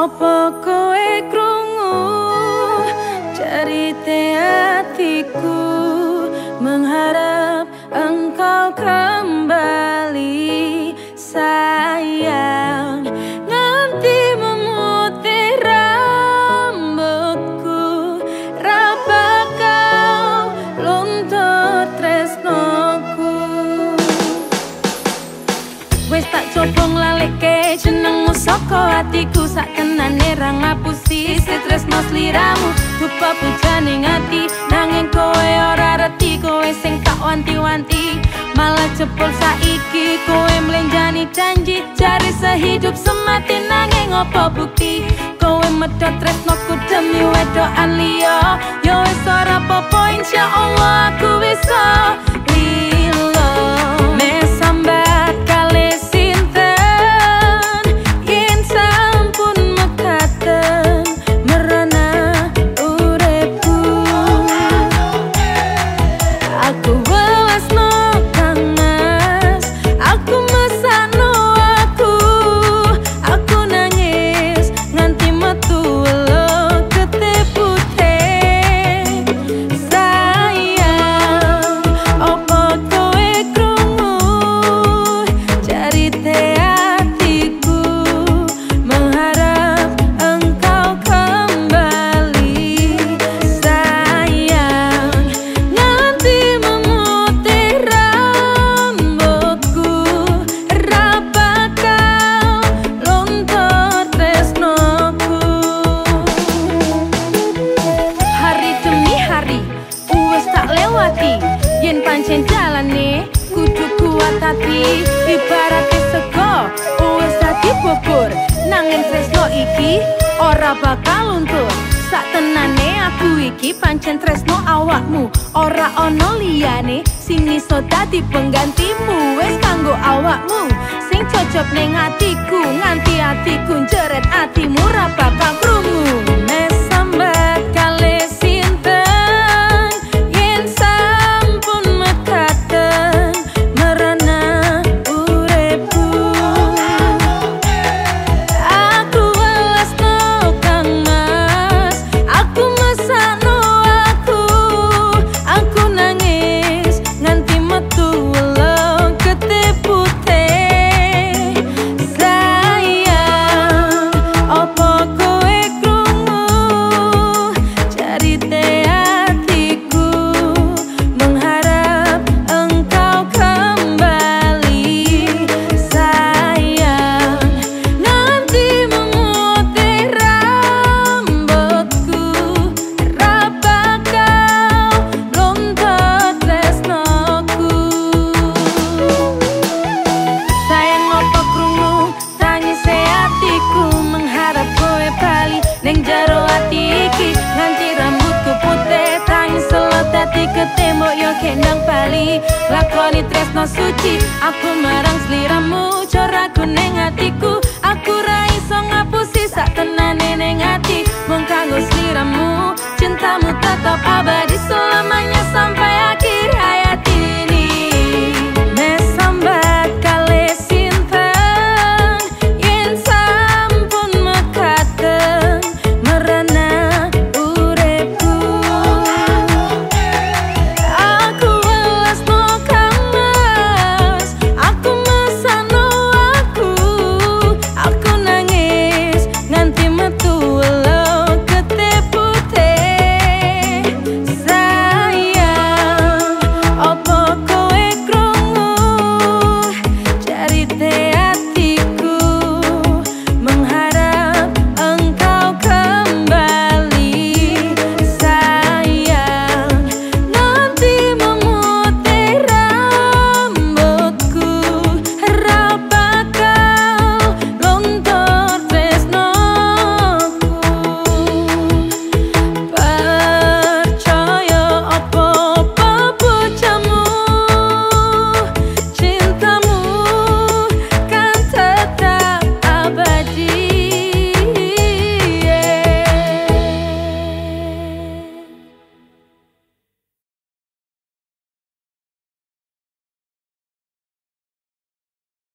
Opo kowe krungu? Cerita hatiku saka hatiku sak tenane ra ngapusi. Stres nos liramu dupa pujane ngati. Nanging kowe ora reti kowe sing tak wanti-wanti. Malah cepul saiki kowe mlenjani janji. Cari sehidup semati nanging opo bukti? Kowe medhot tresnoku demi wedokan liya. Yo wis ora popo insyaallah aku bisa yen pancen jalane kudu kuat hati ibarat sego wis dadi bubur. Nanging tresno iki ora bakal luntur. Sak tenane aku iki pancen tresno awakmu. Ora ana liyane sing iso dadi penggantimu. Wis kanggo awakmu sing cocok ning atiku. Nganti atiku jeret atimu ora bakal krungu ketembok yo kendang bali. Lakoni tresno suci aku marang sliramu coraku ning atiku aku ra iso ngapusi sak tenane ning ati mung kanggo sliramu cintamu tetap abadi selama